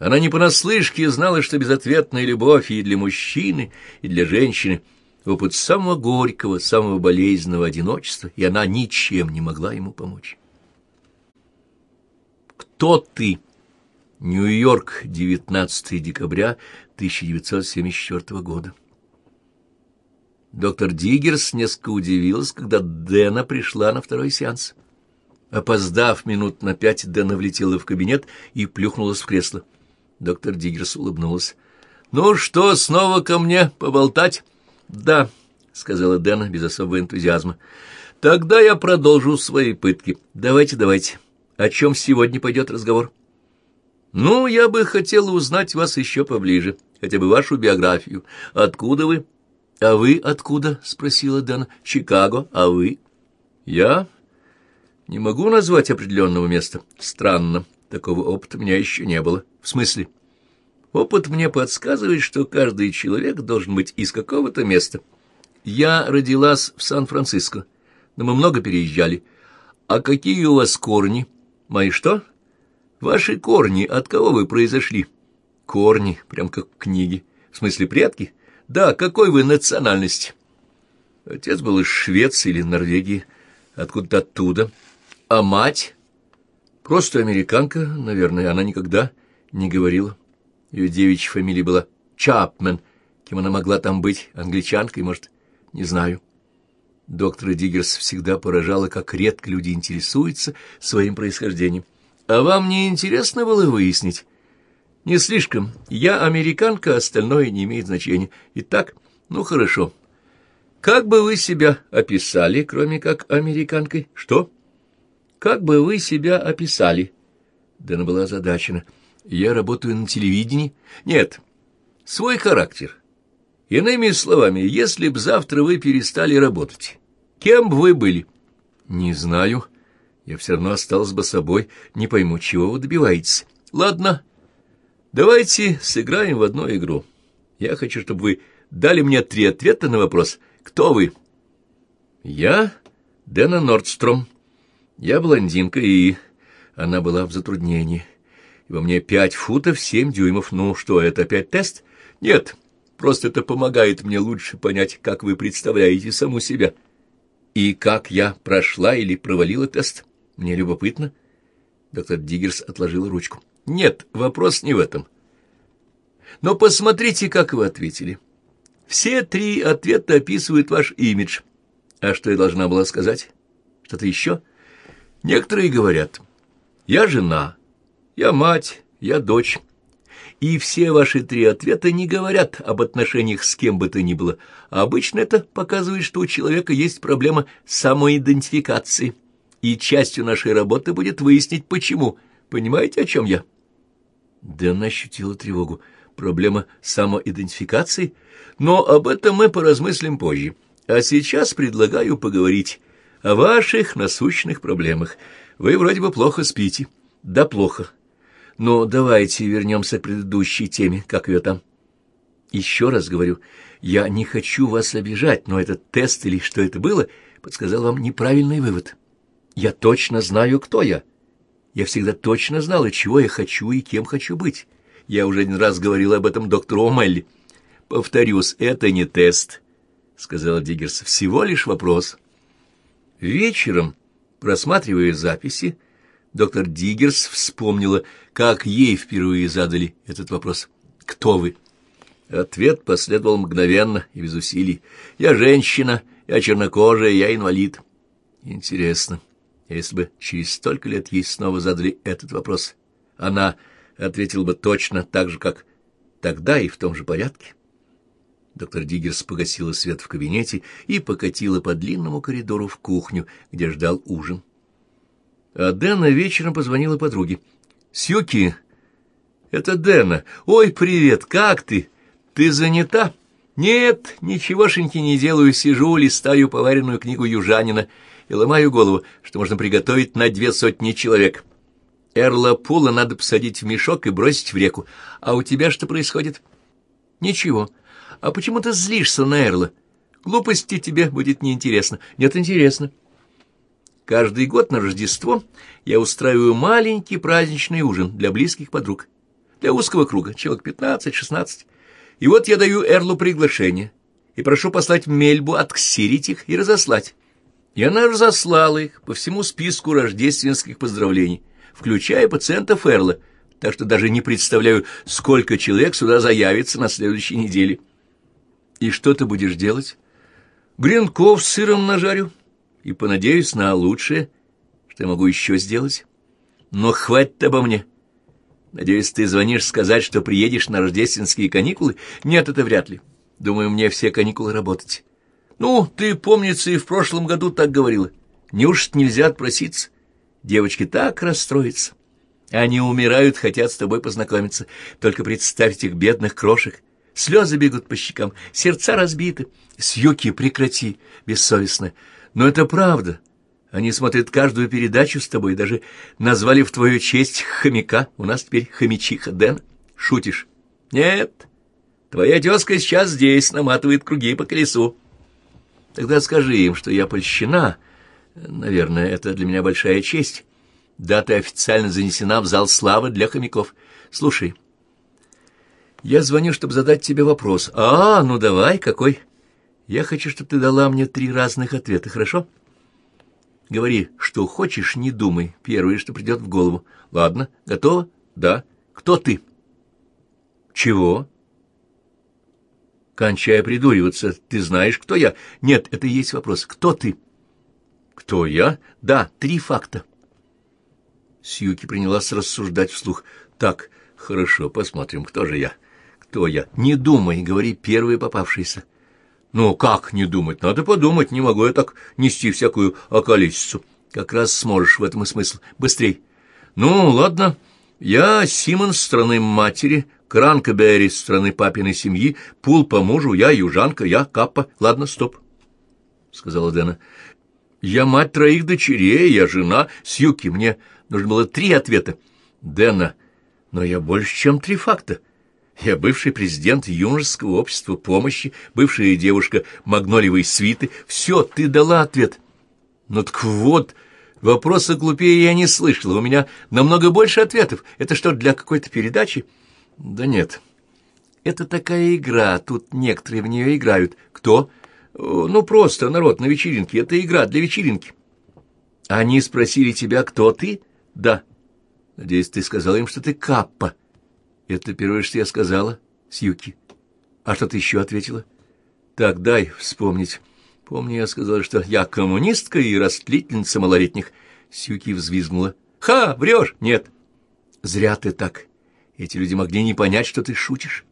Она не понаслышке знала, что безответная любовь и для мужчины, и для женщины — опыт самого горького, самого болезненного одиночества, и она ничем не могла ему помочь. «Кто ты?» Нью-Йорк, 19 декабря 1974 года. Доктор Диггерс несколько удивилась, когда Дэна пришла на второй сеанс. Опоздав минут на пять, Дэна влетела в кабинет и плюхнулась в кресло. Доктор Диггерс улыбнулась. «Ну что, снова ко мне поболтать?» «Да», — сказала Дэна без особого энтузиазма. «Тогда я продолжу свои пытки. Давайте, давайте. О чем сегодня пойдет разговор?» «Ну, я бы хотела узнать вас еще поближе, хотя бы вашу биографию. Откуда вы?» «А вы откуда?» — спросила Дана. «Чикаго. А вы?» «Я?» «Не могу назвать определенного места. Странно. Такого опыта у меня еще не было. В смысле?» «Опыт мне подсказывает, что каждый человек должен быть из какого-то места. Я родилась в Сан-Франциско, но мы много переезжали. А какие у вас корни? Мои что?» «Ваши корни. От кого вы произошли?» «Корни. Прям как в книге. В смысле предки?» Да, какой вы национальности? Отец был из Швеции или Норвегии, откуда-то оттуда. А мать? Просто американка, наверное, она никогда не говорила. Ее девичья фамилия была Чапмен. Кем она могла там быть? Англичанкой, может? Не знаю. Доктора Диггерс всегда поражала, как редко люди интересуются своим происхождением. А вам не интересно было выяснить, не слишком. Я американка, остальное не имеет значения. Итак, ну хорошо. Как бы вы себя описали, кроме как американкой? Что? Как бы вы себя описали? Дэна была озадачена. Я работаю на телевидении? Нет. Свой характер. Иными словами, если б завтра вы перестали работать, кем бы вы были? Не знаю. Я все равно осталась бы собой. Не пойму, чего вы добиваетесь. Ладно, Давайте сыграем в одну игру. Я хочу, чтобы вы дали мне три ответа на вопрос. Кто вы? Я Дэна Нордстром. Я блондинка, и она была в затруднении. И во мне пять футов семь дюймов. Ну что, это опять тест? Нет, просто это помогает мне лучше понять, как вы представляете саму себя. И как я прошла или провалила тест. Мне любопытно. Доктор Диггерс отложил ручку. Нет, вопрос не в этом. Но посмотрите, как вы ответили. Все три ответа описывают ваш имидж. А что я должна была сказать? Что-то еще? Некоторые говорят, я жена, я мать, я дочь. И все ваши три ответа не говорят об отношениях с кем бы то ни было. Обычно это показывает, что у человека есть проблема самоидентификации. И частью нашей работы будет выяснить, почему – Понимаете, о чем я? Дэн ощутила тревогу. Проблема самоидентификации? Но об этом мы поразмыслим позже. А сейчас предлагаю поговорить о ваших насущных проблемах. Вы вроде бы плохо спите. Да, плохо. Но давайте вернемся к предыдущей теме. Как ее там? Еще раз говорю, я не хочу вас обижать, но этот тест или что это было, подсказал вам неправильный вывод. Я точно знаю, кто я. Я всегда точно знала, чего я хочу и кем хочу быть. Я уже один раз говорила об этом доктору Омелли. Повторюсь, это не тест, — сказала Диггерс, — всего лишь вопрос. Вечером, просматривая записи, доктор Диггерс вспомнила, как ей впервые задали этот вопрос. «Кто вы?» Ответ последовал мгновенно и без усилий. «Я женщина, я чернокожая, я инвалид». «Интересно» если бы через столько лет ей снова задали этот вопрос, она ответила бы точно так же, как тогда и в том же порядке. Доктор Диггерс погасила свет в кабинете и покатила по длинному коридору в кухню, где ждал ужин. А Дэна вечером позвонила подруге. «Сьюки, это Дэна. Ой, привет, как ты? Ты занята?» «Нет, ничегошеньки не делаю, сижу, листаю поваренную книгу южанина» и ломаю голову, что можно приготовить на две сотни человек. Эрла Пула надо посадить в мешок и бросить в реку. А у тебя что происходит? Ничего. А почему ты злишься на Эрла? Глупости тебе будет неинтересно. Нет, интересно. Каждый год на Рождество я устраиваю маленький праздничный ужин для близких подруг. Для узкого круга, человек пятнадцать-шестнадцать. И вот я даю Эрлу приглашение и прошу послать Мельбу отксирить их и разослать. И она разослала их по всему списку рождественских поздравлений, включая пациентов Эрла, так что даже не представляю, сколько человек сюда заявится на следующей неделе. И что ты будешь делать? Гренков с сыром нажарю и понадеюсь на лучшее, что я могу еще сделать. Но хватит обо мне. Надеюсь, ты звонишь сказать, что приедешь на рождественские каникулы? Нет, это вряд ли. Думаю, мне все каникулы работать. Ну, ты, помнится, и в прошлом году так говорила. Неужто нельзя отпроситься? Девочки так расстроятся. Они умирают, хотят с тобой познакомиться. Только представь этих бедных крошек. Слезы бегут по щекам, сердца разбиты. Сьюки, прекрати, бессовестно. Но это правда. Они смотрят каждую передачу с тобой, даже назвали в твою честь хомяка. У нас теперь хомячиха Дэн. Шутишь? Нет. Твоя тезка сейчас здесь, наматывает круги по колесу. Тогда скажи им, что я польщена. Наверное, это для меня большая честь. Дата официально занесена в зал славы для хомяков. Слушай, я звоню, чтобы задать тебе вопрос. А, ну давай, какой? Я хочу, чтобы ты дала мне три разных ответа, хорошо? Говори, что хочешь, не думай. Первое, что придет в голову. Ладно, готово? Да. Кто ты? Чего? Кончай придуриваться. Ты знаешь, кто я? Нет, это и есть вопрос. Кто ты? Кто я? Да, три факта. Сьюки принялась рассуждать вслух. Так, хорошо, посмотрим, кто же я. Кто я? Не думай, говори первые попавшиеся. Ну, как не думать? Надо подумать, не могу я так нести всякую околесицу. Как раз сможешь, в этом и смысл. Быстрей. Ну, ладно. Я Симон страны матери, Кранка Берри страны папиной семьи, Пул по мужу, я южанка, я Каппа. Ладно, стоп, — сказала Дэна. Я мать троих дочерей, я жена Сьюки. Мне нужно было три ответа. Дэна, но я больше, чем три факта. Я бывший президент юношеского общества помощи, бывшая девушка магнолиевой свиты. Все, ты дала ответ. Ну так вот, вопроса глупее я не слышала. У меня намного больше ответов. Это что, для какой-то передачи? Да нет. Это такая игра, тут некоторые в нее играют. Кто? Ну, просто народ на вечеринке. Это игра для вечеринки. Они спросили тебя, кто ты? Да. Надеюсь, ты сказал им, что ты Каппа. Это первое, что я сказала, Сьюки. А что ты еще ответила? Так, дай вспомнить. Помню, я сказала, что я коммунистка и растлительница малолетних. Сьюки взвизгнула. Ха, врешь? Нет. Зря ты так. Эти люди могли не понять, что ты шутишь.